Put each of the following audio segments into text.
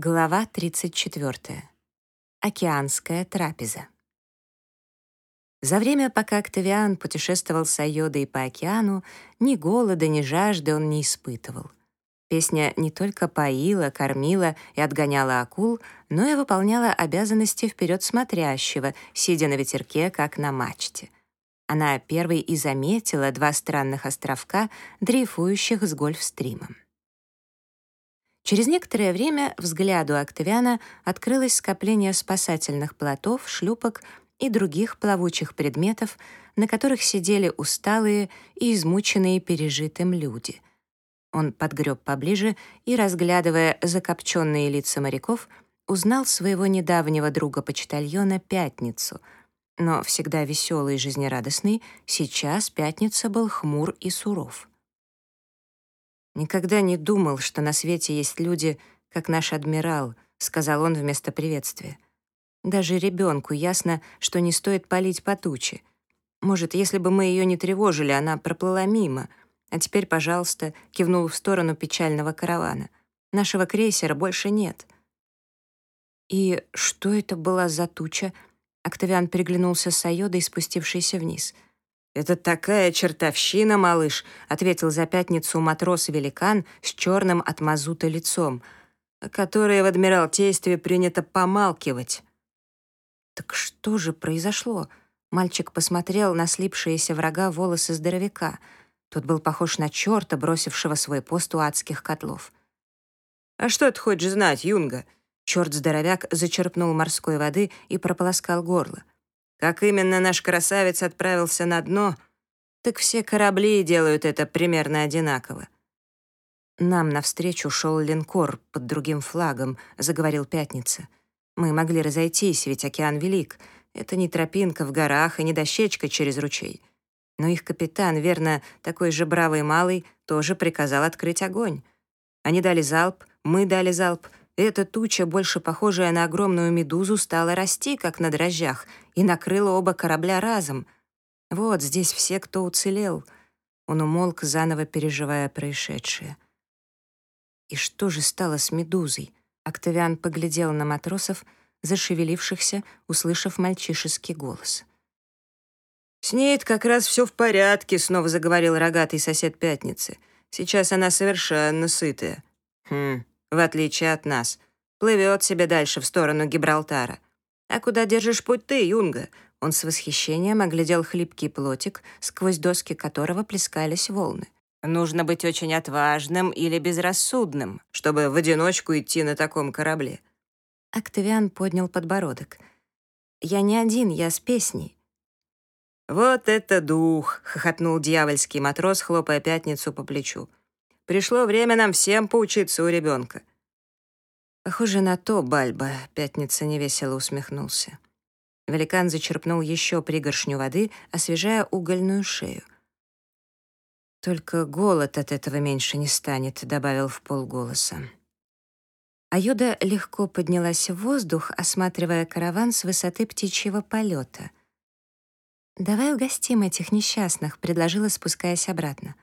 Глава 34. Океанская трапеза. За время, пока Октавиан путешествовал с Айодой по океану, ни голода, ни жажды он не испытывал. Песня не только поила, кормила и отгоняла акул, но и выполняла обязанности вперед смотрящего, сидя на ветерке, как на мачте. Она первой и заметила два странных островка, дрейфующих с гольфстримом. Через некоторое время взгляду Октавиана открылось скопление спасательных плотов, шлюпок и других плавучих предметов, на которых сидели усталые и измученные пережитым люди. Он подгреб поближе и, разглядывая закопченные лица моряков, узнал своего недавнего друга-почтальона Пятницу. Но всегда веселый и жизнерадостный, сейчас Пятница был хмур и суров. «Никогда не думал, что на свете есть люди, как наш адмирал», — сказал он вместо приветствия. «Даже ребенку ясно, что не стоит палить по туче. Может, если бы мы ее не тревожили, она проплыла мимо. А теперь, пожалуйста, кивнул в сторону печального каравана. Нашего крейсера больше нет». «И что это была за туча?» Октавиан переглянулся с Айодой, спустившейся вниз — «Это такая чертовщина, малыш», — ответил за пятницу матрос-великан с черным от мазута лицом, которое в Адмиралтействе принято помалкивать. «Так что же произошло?» Мальчик посмотрел на слипшиеся врага волосы здоровяка. Тот был похож на черта, бросившего свой пост у адских котлов. «А что ты хочешь знать, Юнга?» Черт-здоровяк зачерпнул морской воды и прополоскал горло. Как именно наш красавец отправился на дно, так все корабли делают это примерно одинаково. «Нам навстречу шел линкор под другим флагом», — заговорил Пятница. «Мы могли разойтись, ведь океан велик. Это не тропинка в горах и не дощечка через ручей. Но их капитан, верно, такой же бравый малый, тоже приказал открыть огонь. Они дали залп, мы дали залп, эта туча, больше похожая на огромную медузу, стала расти, как на дрожжах, и накрыла оба корабля разом. Вот здесь все, кто уцелел. Он умолк, заново переживая происшедшее. И что же стало с медузой? Октавиан поглядел на матросов, зашевелившихся, услышав мальчишеский голос. «С ней как раз все в порядке», — снова заговорил рогатый сосед Пятницы. «Сейчас она совершенно сытая». «Хм, в отличие от нас. Плывет себе дальше в сторону Гибралтара. А куда держишь путь ты, Юнга?» Он с восхищением оглядел хлипкий плотик, сквозь доски которого плескались волны. «Нужно быть очень отважным или безрассудным, чтобы в одиночку идти на таком корабле». Октавиан поднял подбородок. «Я не один, я с песней». «Вот это дух!» — хохотнул дьявольский матрос, хлопая пятницу по плечу. Пришло время нам всем поучиться у ребенка. Похоже на то, Бальба, пятница невесело усмехнулся. Великан зачерпнул еще пригоршню воды, освежая угольную шею. «Только голод от этого меньше не станет», — добавил в полголоса. Аюда легко поднялась в воздух, осматривая караван с высоты птичьего полета. «Давай угостим этих несчастных», — предложила, спускаясь обратно.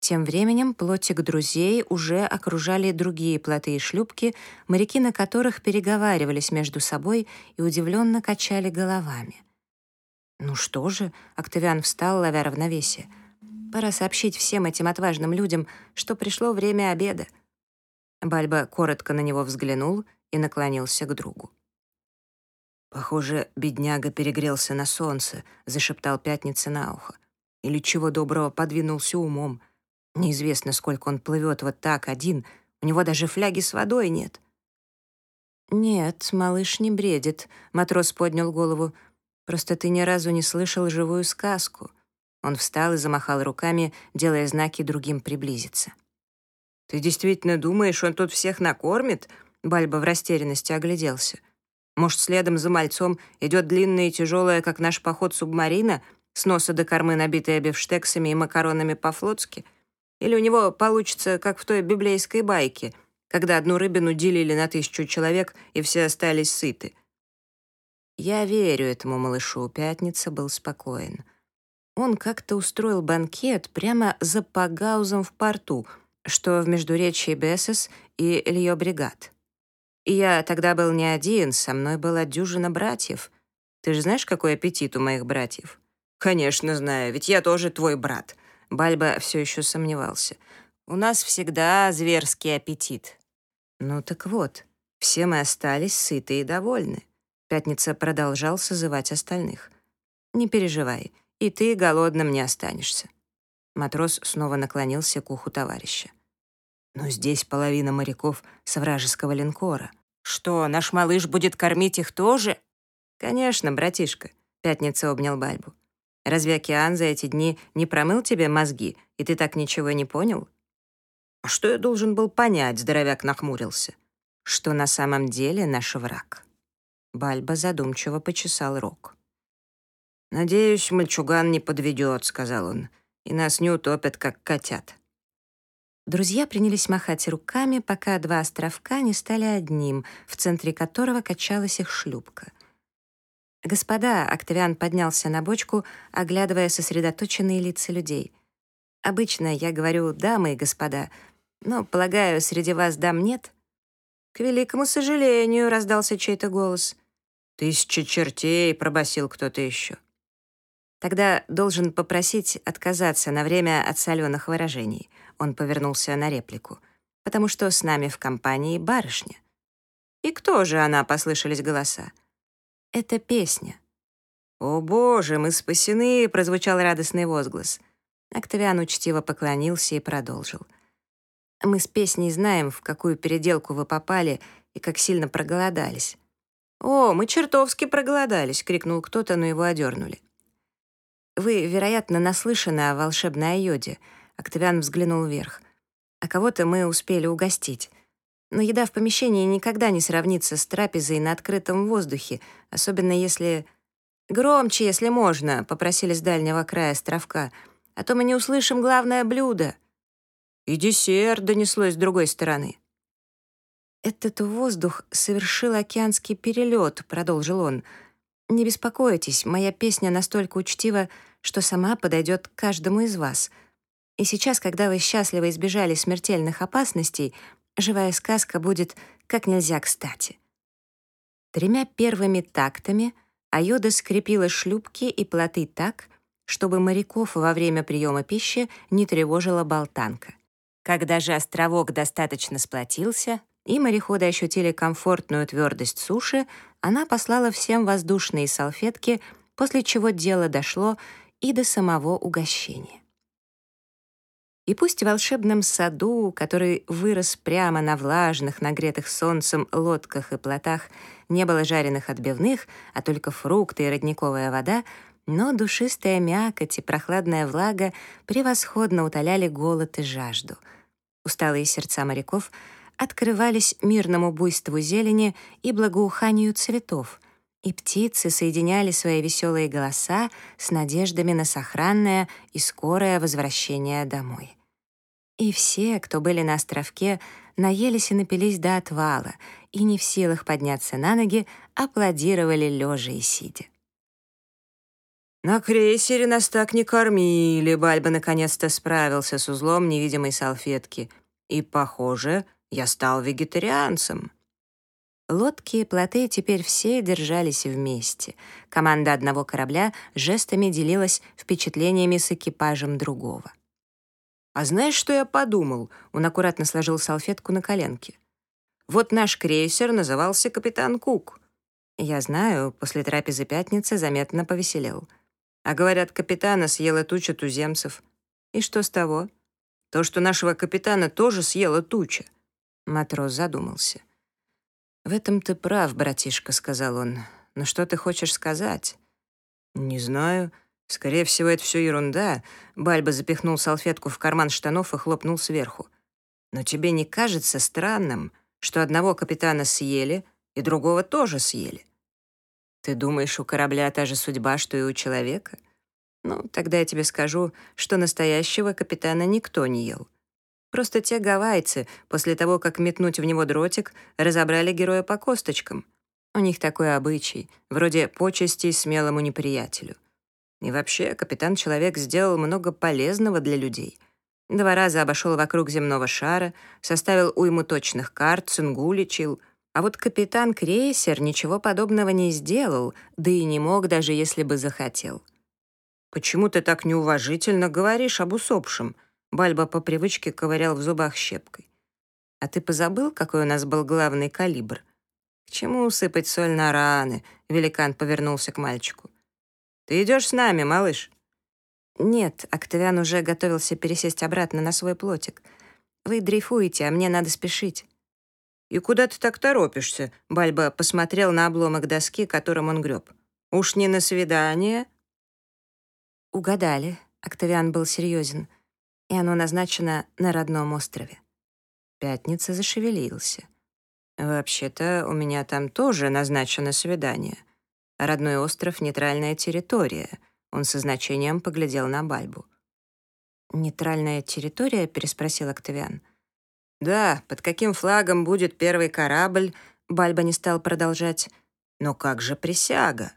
Тем временем плотик друзей уже окружали другие плоты и шлюпки, моряки на которых переговаривались между собой и удивленно качали головами. «Ну что же?» — Октавиан встал, ловя равновесие. «Пора сообщить всем этим отважным людям, что пришло время обеда». Бальба коротко на него взглянул и наклонился к другу. «Похоже, бедняга перегрелся на солнце», — зашептал Пятница на ухо. «Или чего доброго подвинулся умом». Неизвестно, сколько он плывет вот так один, у него даже фляги с водой нет. «Нет, малыш не бредит», — матрос поднял голову. «Просто ты ни разу не слышал живую сказку». Он встал и замахал руками, делая знаки другим приблизиться. «Ты действительно думаешь, он тут всех накормит?» Бальба в растерянности огляделся. «Может, следом за мальцом идет длинная и тяжелая, как наш поход субмарина, с носа до кормы набитая бифштексами и макаронами по-флотски?» Или у него получится, как в той библейской байке, когда одну рыбину делили на тысячу человек, и все остались сыты. Я верю этому малышу, Пятница был спокоен. Он как-то устроил банкет прямо за Пагаузом в порту, что в междуречии Бесес и Льё-Бригад. И я тогда был не один, со мной была дюжина братьев. Ты же знаешь, какой аппетит у моих братьев? Конечно, знаю, ведь я тоже твой брат. Бальба все еще сомневался. У нас всегда зверский аппетит. Ну так вот, все мы остались сыты и довольны. Пятница продолжал созывать остальных. Не переживай, и ты голодным не останешься. Матрос снова наклонился к уху товарища. Но здесь половина моряков с вражеского линкора. Что, наш малыш будет кормить их тоже? Конечно, братишка, Пятница обнял Бальбу. Разве океан за эти дни не промыл тебе мозги, и ты так ничего не понял? А что я должен был понять, здоровяк нахмурился. Что на самом деле наш враг. Бальба задумчиво почесал рог. «Надеюсь, мальчуган не подведет», — сказал он, «и нас не утопят, как котят». Друзья принялись махать руками, пока два островка не стали одним, в центре которого качалась их шлюпка. «Господа», — Октавиан поднялся на бочку, оглядывая сосредоточенные лица людей. «Обычно я говорю «дамы и господа», но, полагаю, среди вас дам нет?» «К великому сожалению», — раздался чей-то голос. «Тысяча чертей», — пробасил кто-то еще. Тогда должен попросить отказаться на время от соленых выражений. Он повернулся на реплику. «Потому что с нами в компании барышня». «И кто же она?» — послышались голоса. «Это песня». «О, Боже, мы спасены!» — прозвучал радостный возглас. Октавиан учтиво поклонился и продолжил. «Мы с песней знаем, в какую переделку вы попали и как сильно проголодались». «О, мы чертовски проголодались!» — крикнул кто-то, но его одернули. «Вы, вероятно, наслышаны о волшебной айоде», Октавиан взглянул вверх. «А кого-то мы успели угостить. Но еда в помещении никогда не сравнится с трапезой на открытом воздухе, особенно если... «Громче, если можно», — попросили с дальнего края островка, «а то мы не услышим главное блюдо». «И десерт», — донеслось с другой стороны. «Этот воздух совершил океанский перелет», — продолжил он. «Не беспокойтесь, моя песня настолько учтива, что сама подойдет к каждому из вас. И сейчас, когда вы счастливо избежали смертельных опасностей, живая сказка будет как нельзя кстати. Тремя первыми тактами Айода скрепила шлюпки и плоты так, чтобы моряков во время приема пищи не тревожила болтанка. Когда же островок достаточно сплотился, и мореходы ощутили комфортную твердость суши, она послала всем воздушные салфетки, после чего дело дошло и до самого угощения. И пусть в волшебном саду, который вырос прямо на влажных, нагретых солнцем лодках и плотах, не было жареных отбивных, а только фрукты и родниковая вода, но душистая мякоть и прохладная влага превосходно утоляли голод и жажду. Усталые сердца моряков открывались мирному буйству зелени и благоуханию цветов, и птицы соединяли свои веселые голоса с надеждами на сохранное и скорое возвращение домой. И все, кто были на островке, наелись и напились до отвала, и не в силах подняться на ноги, аплодировали лежа и сидя. «На крейсере нас так не кормили», — Бальба наконец-то справился с узлом невидимой салфетки. «И, похоже, я стал вегетарианцем». Лодки и плоты теперь все держались вместе. Команда одного корабля жестами делилась впечатлениями с экипажем другого. «А знаешь, что я подумал?» Он аккуратно сложил салфетку на коленке. «Вот наш крейсер назывался «Капитан Кук». Я знаю, после трапезы пятницы заметно повеселел. А говорят, капитана съела туча туземцев. И что с того? То, что нашего капитана тоже съела туча. Матрос задумался. «В этом ты прав, братишка», — сказал он. «Но что ты хочешь сказать?» «Не знаю. Скорее всего, это все ерунда. Бальба запихнул салфетку в карман штанов и хлопнул сверху. Но тебе не кажется странным, что одного капитана съели и другого тоже съели? Ты думаешь, у корабля та же судьба, что и у человека? Ну, тогда я тебе скажу, что настоящего капитана никто не ел. Просто те гавайцы, после того, как метнуть в него дротик, разобрали героя по косточкам. У них такой обычай, вроде почестей смелому неприятелю. И вообще, капитан-человек сделал много полезного для людей. Два раза обошел вокруг земного шара, составил уйму точных карт, цингу лечил. А вот капитан Крейсер ничего подобного не сделал, да и не мог, даже если бы захотел. «Почему ты так неуважительно говоришь об усопшем?» Бальба по привычке ковырял в зубах щепкой. «А ты позабыл, какой у нас был главный калибр?» «К чему усыпать соль на раны?» — великан повернулся к мальчику. «Ты идешь с нами, малыш?» «Нет», — Октавиан уже готовился пересесть обратно на свой плотик. «Вы дрейфуете, а мне надо спешить». «И куда ты так торопишься?» — Бальба посмотрел на обломок доски, которым он греб. «Уж не на свидание?» «Угадали», — Октавиан был серьезен, «и оно назначено на родном острове». Пятница зашевелился. «Вообще-то у меня там тоже назначено свидание. Родной остров — нейтральная территория», — он со значением поглядел на Бальбу. «Нейтральная территория?» — переспросил Октавиан. «Да, под каким флагом будет первый корабль?» Бальба не стал продолжать. «Но как же присяга?»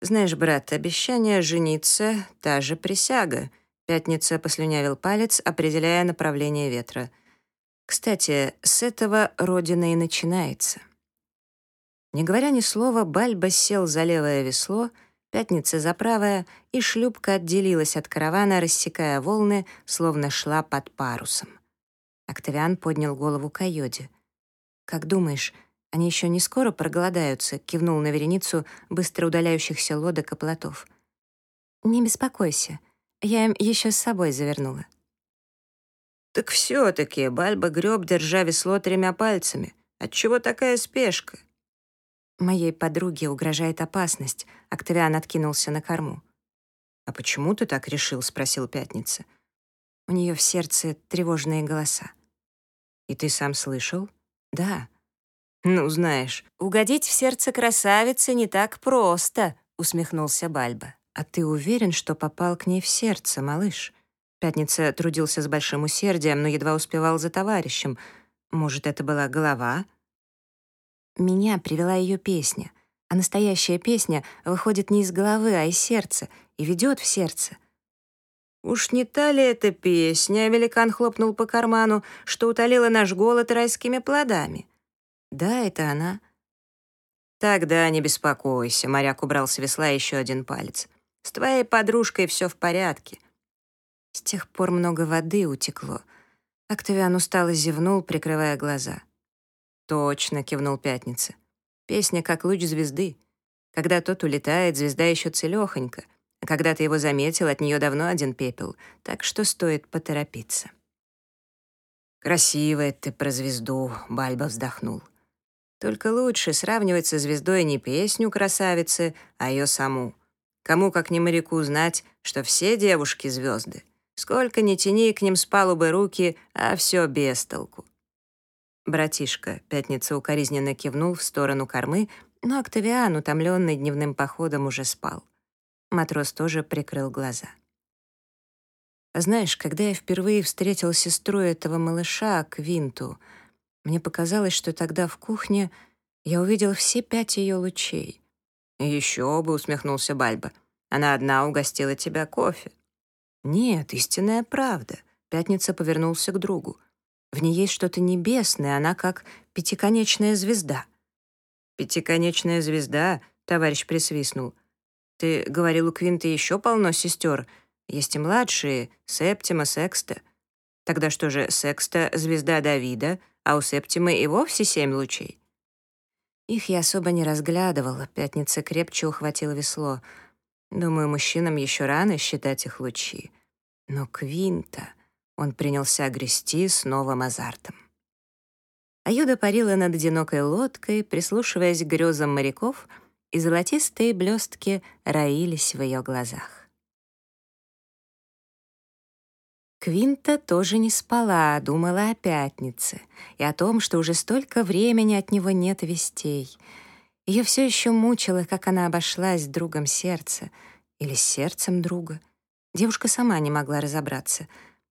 «Знаешь, брат, обещание жениться — та же присяга». Пятница послюнявил палец, определяя направление ветра. «Кстати, с этого родина и начинается». Не говоря ни слова, Бальба сел за левое весло, Пятница за правое, и шлюпка отделилась от каравана, рассекая волны, словно шла под парусом. Октавиан поднял голову к Айоде. «Как думаешь, они еще не скоро проголодаются?» — кивнул на вереницу быстро удаляющихся лодок и плотов. «Не беспокойся, я им еще с собой завернула». «Так все-таки Бальба греб, держа весло тремя пальцами. Отчего такая спешка?» «Моей подруге угрожает опасность», — Октавиан откинулся на корму. «А почему ты так решил?» — спросил Пятница. У нее в сердце тревожные голоса. И ты сам слышал? Да. Ну, знаешь, угодить в сердце красавицы не так просто, усмехнулся Бальба. А ты уверен, что попал к ней в сердце, малыш? Пятница трудился с большим усердием, но едва успевал за товарищем. Может, это была голова? Меня привела ее песня. А настоящая песня выходит не из головы, а из сердца и ведет в сердце. «Уж не та ли эта песня?» — великан хлопнул по карману, что утолила наш голод райскими плодами. «Да, это она». «Тогда не беспокойся», — моряк убрал с весла еще один палец. «С твоей подружкой все в порядке». С тех пор много воды утекло. Октавиан устало зевнул, прикрывая глаза. «Точно», — кивнул Пятница. «Песня как луч звезды. Когда тот улетает, звезда еще целехонька. Когда ты его заметил, от нее давно один пепел, так что стоит поторопиться. «Красивая ты про звезду», — Бальба вздохнул. «Только лучше сравнивать со звездой не песню красавицы, а ее саму. Кому, как не моряку, знать, что все девушки — звезды. Сколько ни тяни к ним с палубы руки, а все без толку». «Братишка», — Пятница укоризненно кивнул в сторону кормы, но Октавиан, утомленный дневным походом, уже спал. Матрос тоже прикрыл глаза. Знаешь, когда я впервые встретил сестру этого малыша, Квинту, мне показалось, что тогда в кухне я увидел все пять ее лучей. «Еще бы», — усмехнулся Бальба. «Она одна угостила тебя кофе». «Нет, истинная правда». Пятница повернулся к другу. В ней есть что-то небесное, она как пятиконечная звезда. «Пятиконечная звезда?» — товарищ присвистнул. Ты говорил, у Квинты еще полно сестер. Есть и младшие, Септима, Секста. Тогда что же, Секста — звезда Давида, а у Септимы и вовсе семь лучей? Их я особо не разглядывала. Пятница крепче ухватила весло. Думаю, мужчинам еще рано считать их лучи. Но Квинта... Он принялся грести с новым азартом. Аюда парила над одинокой лодкой, прислушиваясь к грезам моряков — и золотистые блестки роились в ее глазах. Квинта тоже не спала, думала о пятнице и о том, что уже столько времени от него нет вестей. Ее все еще мучило, как она обошлась с другом сердца или с сердцем друга. Девушка сама не могла разобраться,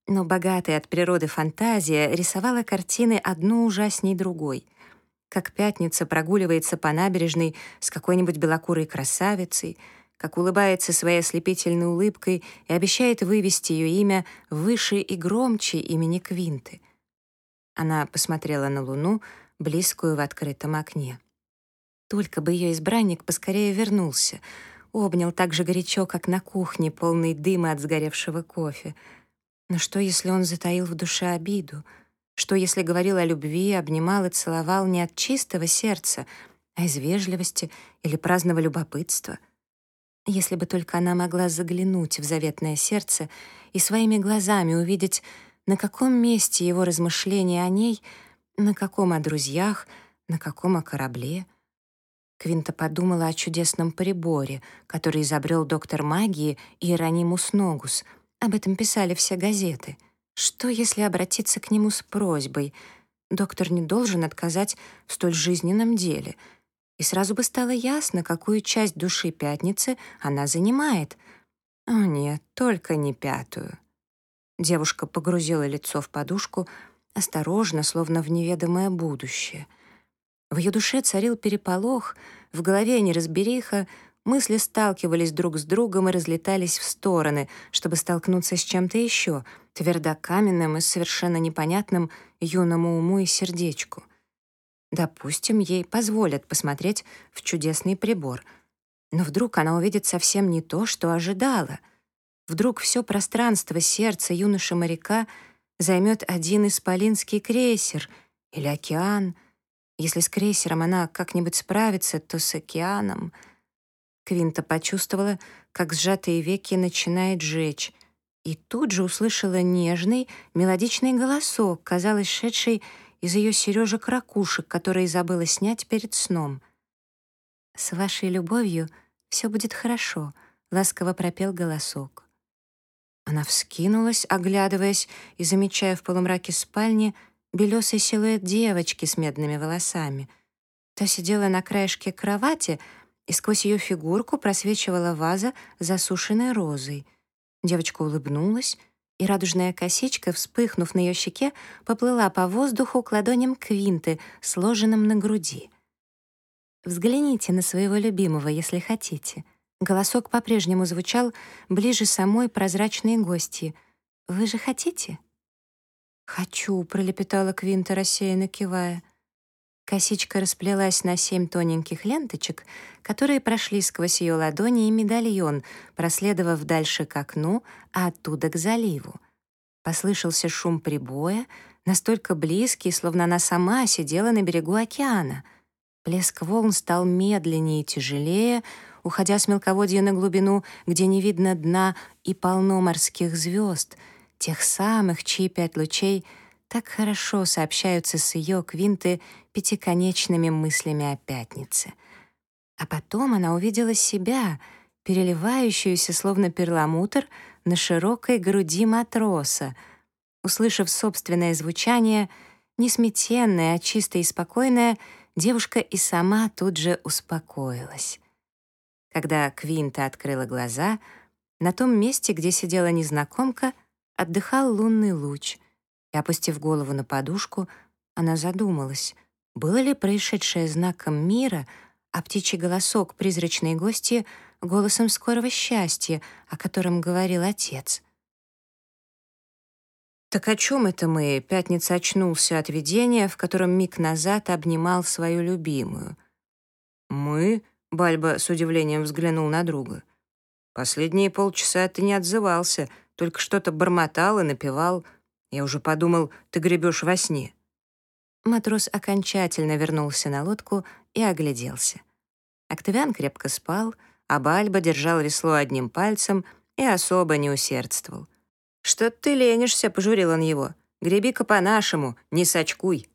но богатая от природы фантазия рисовала картины одну ужасней другой — как пятница прогуливается по набережной с какой-нибудь белокурой красавицей, как улыбается своей ослепительной улыбкой и обещает вывести ее имя выше и громче имени Квинты. Она посмотрела на луну, близкую в открытом окне. Только бы ее избранник поскорее вернулся, обнял так же горячо, как на кухне, полный дыма от сгоревшего кофе. Но что, если он затаил в душе обиду? Что, если говорил о любви, обнимал и целовал не от чистого сердца, а из вежливости или праздного любопытства? Если бы только она могла заглянуть в заветное сердце и своими глазами увидеть, на каком месте его размышления о ней, на каком о друзьях, на каком о корабле — Квинта подумала о чудесном приборе, который изобрел доктор магии Иеронимус Ногус. Об этом писали все газеты. Что, если обратиться к нему с просьбой? Доктор не должен отказать в столь жизненном деле. И сразу бы стало ясно, какую часть души пятницы она занимает. О нет, только не пятую. Девушка погрузила лицо в подушку, осторожно, словно в неведомое будущее — в ее душе царил переполох, в голове неразбериха, мысли сталкивались друг с другом и разлетались в стороны, чтобы столкнуться с чем-то еще, твердокаменным и совершенно непонятным юному уму и сердечку. Допустим, ей позволят посмотреть в чудесный прибор, но вдруг она увидит совсем не то, что ожидала. Вдруг все пространство сердца юноши-моряка займет один исполинский крейсер или океан — если с крейсером она как-нибудь справится, то с океаном... Квинта почувствовала, как сжатые веки начинает жечь, и тут же услышала нежный, мелодичный голосок, казалось, шедший из ее сережек-ракушек, которые забыла снять перед сном. «С вашей любовью все будет хорошо», — ласково пропел голосок. Она вскинулась, оглядываясь и замечая в полумраке спальни — белесый силуэт девочки с медными волосами. Та сидела на краешке кровати, и сквозь ее фигурку просвечивала ваза засушенной розой. Девочка улыбнулась, и радужная косичка, вспыхнув на ее щеке, поплыла по воздуху к ладоням Квинты, сложенным на груди. «Взгляните на своего любимого, если хотите». Голосок по-прежнему звучал ближе самой прозрачной гости. «Вы же хотите?» «Хочу», — пролепетала Квинта, рассеянно кивая. Косичка расплелась на семь тоненьких ленточек, которые прошли сквозь ее ладони и медальон, проследовав дальше к окну, а оттуда к заливу. Послышался шум прибоя, настолько близкий, словно она сама сидела на берегу океана. Плеск волн стал медленнее и тяжелее, уходя с мелководья на глубину, где не видно дна и полно морских звезд — тех самых, чьи пять лучей так хорошо сообщаются с ее квинты пятиконечными мыслями о пятнице. А потом она увидела себя, переливающуюся, словно перламутр, на широкой груди матроса. Услышав собственное звучание, не сметенное, а чистое и спокойное, девушка и сама тут же успокоилась. Когда Квинта открыла глаза, на том месте, где сидела незнакомка, отдыхал лунный луч, и, опустив голову на подушку, она задумалась, было ли происшедшее знаком мира, а птичий голосок призрачной гости — голосом скорого счастья, о котором говорил отец. Так о чем это мы? Пятница очнулся от видения, в котором миг назад обнимал свою любимую. Мы? Бальба с удивлением взглянул на друга. Последние полчаса ты не отзывался — только что-то бормотал и напевал. Я уже подумал, ты гребешь во сне». Матрос окончательно вернулся на лодку и огляделся. Октавиан крепко спал, а Бальба держал весло одним пальцем и особо не усердствовал. «Что ты ленишься?» — пожурил он его. «Греби-ка по-нашему, не сочкуй».